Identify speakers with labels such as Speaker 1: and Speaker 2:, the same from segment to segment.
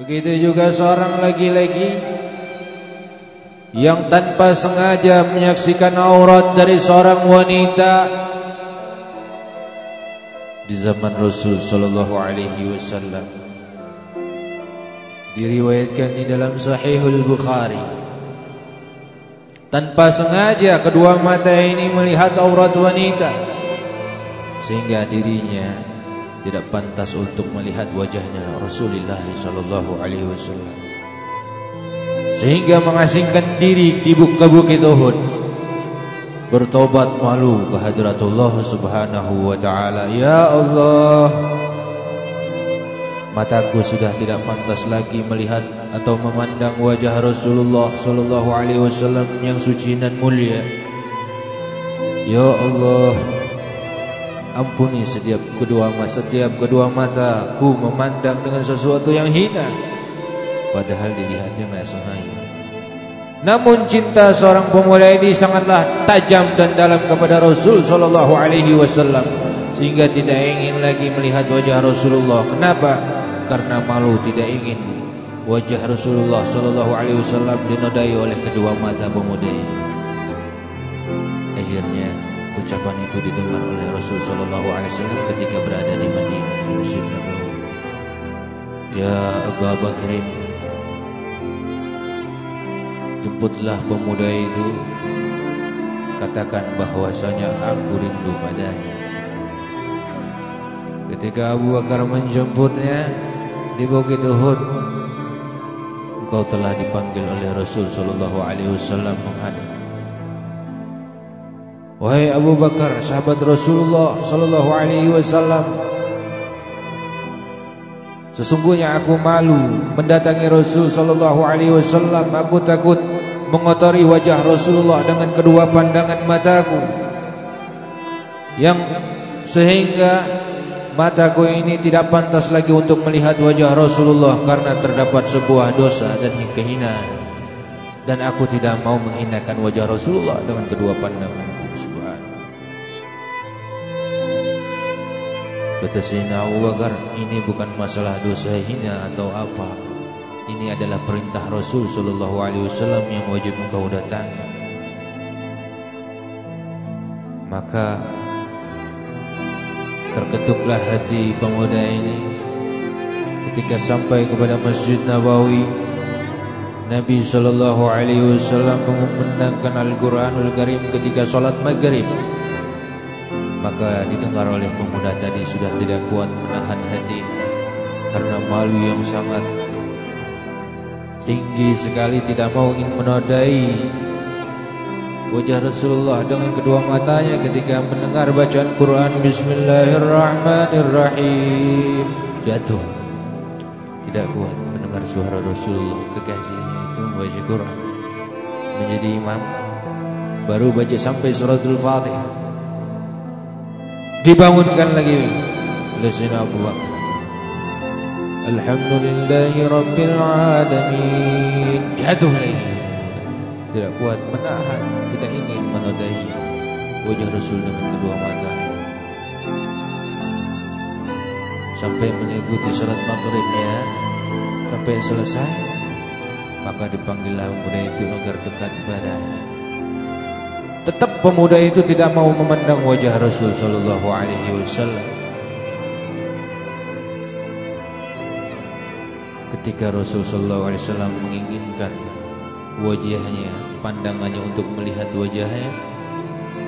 Speaker 1: Begitu juga seorang laki-laki yang tanpa sengaja menyaksikan aurat dari seorang wanita di zaman Rasul sallallahu alaihi wasallam. Diriwayatkan di dalam Sahihul Bukhari. Tanpa sengaja kedua mata ini melihat aurat wanita sehingga dirinya tidak pantas untuk melihat wajahnya Rasulullah sallallahu alaihi wasallam. Sehingga mengasingkan diri di bukit Uhud. Bertobat malu ke hadratullah subhanahu wa taala. Ya Allah mataku sudah tidak pantas lagi melihat atau memandang wajah Rasulullah sallallahu alaihi wasallam yang suci dan mulia. Ya Allah Ampuni setiap kedua mata setiap kedua mataku memandang dengan sesuatu yang hina padahal dilihatnya enggak sengaja. Namun cinta seorang pemuda ini sangatlah tajam dan dalam kepada Rasul sallallahu alaihi wasallam sehingga tidak ingin lagi melihat wajah Rasulullah. Kenapa? Karena malu tidak ingin wajah Rasulullah sallallahu alaihi wasallam dinodai oleh kedua mata pemuda ini. Akhirnya ucapan itu didengar oleh Rasul sallallahu alaihi wasallam ketika berada di Madinah. Nabawi. Ya Abu Bakr Jemputlah pemuda itu. Katakan bahwasanya aku rindu padanya. Ketika Abu Bakar menjemputnya Di Bukit Uhud Engkau telah dipanggil oleh Rasul Sallallahu Alaihi Wasallam menghadap Wahai Abu Bakar, sahabat Rasulullah sallallahu alaihi wasallam. Sesungguhnya aku malu mendatangi Rasul sallallahu alaihi wasallam. Aku takut mengotori wajah Rasulullah dengan kedua pandangan mataku. Yang sehingga mataku ini tidak pantas lagi untuk melihat wajah Rasulullah karena terdapat sebuah dosa dan kehinaan. Dan aku tidak mau menghinakan wajah Rasulullah dengan kedua pandangan. Kata Sayyidina Abu Bakar Ini bukan masalah dosa hina atau apa. Ini adalah perintah Rasul Sallallahu Alaihi Wasallam Yang wajib engkau datangi. Maka Terketuklah hati pemuda ini Ketika sampai kepada Masjid Nabawi. Nabi Sallallahu Alaihi Wasallam mengumandangkan Al-Quranul Karim ketika sholat maghrib maka didengar oleh pemuda tadi sudah tidak kuat menahan hati. Karena malu yang sangat tinggi sekali tidak mau ingin menodai wajah Rasulullah dengan kedua matanya ketika mendengar bacaan Quran. Bismillahirrahmanirrahim. Jatuh. Tidak kuat mendengar suara Rasulullah. Kekasihnya itu membaca Quran. Menjadi imam. Baru baca sampai suratul Fatihah dibangunkan lagi. Oleh Sayyidina Abu Bakar Alhamdulillahi jatuh lagi. Tidak kuat menahan tidak ingin menodai wajah Rasul dengan kedua mata. Sampai mengikuti salat maghribnya sampai selesai maka dipanggillah pemuda itu agar dekat padanya Tetap pemuda itu tidak mau memandang wajah Rasul sallallahu alaihi wasallam. Ketika Rasul sallallahu alaihi wasallam menginginkan wajahnya, pandangannya untuk melihat wajahnya,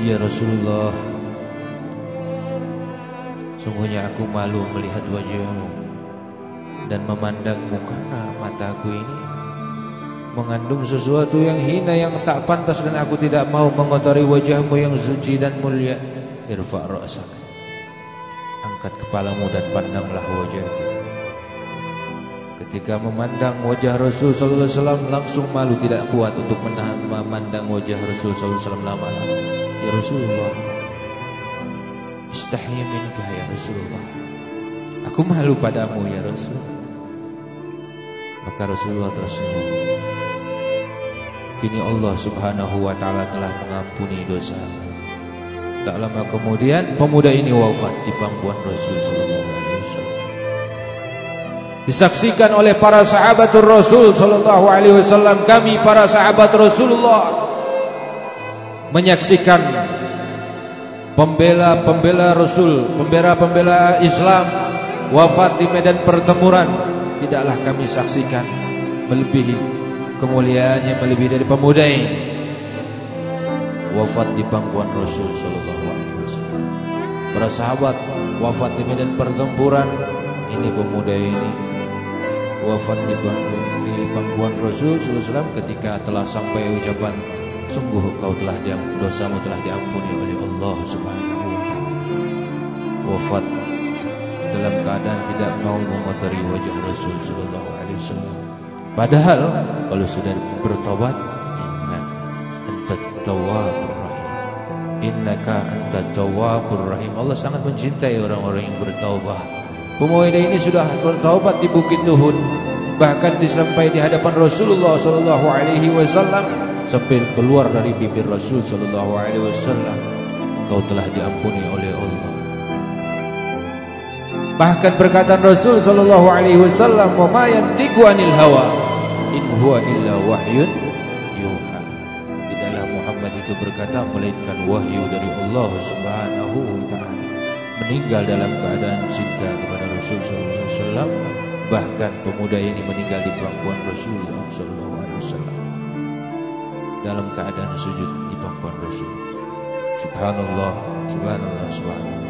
Speaker 1: "Ya Rasulullah, sungguhnya aku malu melihat wajahmu dan memandangmu karena mataku ini mengandung sesuatu yang hina yang tak pantas dan aku tidak mau mengotori wajahmu yang suci dan mulia. Irfa' ra'sak. Angkat kepalamu dan pandanglah wajahku ketika memandang wajah Rasul sallallahu alaihi wasallam langsung malu tidak kuat untuk menahan memandang wajah Rasul sallallahu alaihi wasallam lama-lama. Ya Rasulullah istahya minka ya Rasulullah. Aku malu padamu ya Rasul. Maka Rasulullah tersenyum Kini Allah subhanahu wa ta'ala telah mengampuni dosa Tak lama kemudian pemuda ini wafat di pangkuan Rasul sallallahu alaihi wasallam. disaksikan oleh para sahabat Rasul sallallahu alaihi wasallam kami para sahabat Rasulullah menyaksikan pembela-pembela Rasul, pembela-pembela Islam wafat di medan pertempuran tidaklah kami saksikan melebihi kemuliaannya melebihi dari pemuda ini wafat di pangkuan Rasul sallallahu alaihi wasallam para sahabat wafat di medan pertempuran ini pemuda ini wafat di pangkuan, di pangkuan Rasul SAW ketika telah sampai ucapan sungguh kau telah diam, dosamu telah diampuni oleh Allah Subhanahu wa taala. Wafat dalam keadaan tidak mau mengotori wajah Rasul sallallahu alaihi wasallam. Padahal kalau sudah bertobat innaka antat tawwabur rahim. Innaka antat tawwabur rahim. Allah sangat mencintai orang-orang yang bertaubat. Pemuda ini sudah bertaubat di Bukit Tuhun bahkan disampai di hadapan Rasulullah sallallahu alaihi wasallam sampai keluar dari bibir Rasul sallallahu alaihi wasallam kau telah diampuni oleh Allah bahkan perkataan Rasul sallallahu alaihi wasallam wa ma yantiqu anil hawa huwa illa wahyun yuha. Tidaklah Muhammad itu berkata melainkan wahyu dari Allah subhanahu wa taala meninggal dalam keadaan cinta kepada Rasul sallallahu alaihi wasallam. Bahkan pemuda ini meninggal di pangkuan Rasul sallallahu alaihi wasallam. Dalam keadaan sujud di pangkuan Rasul. Subhanallah subhanallah subhanallah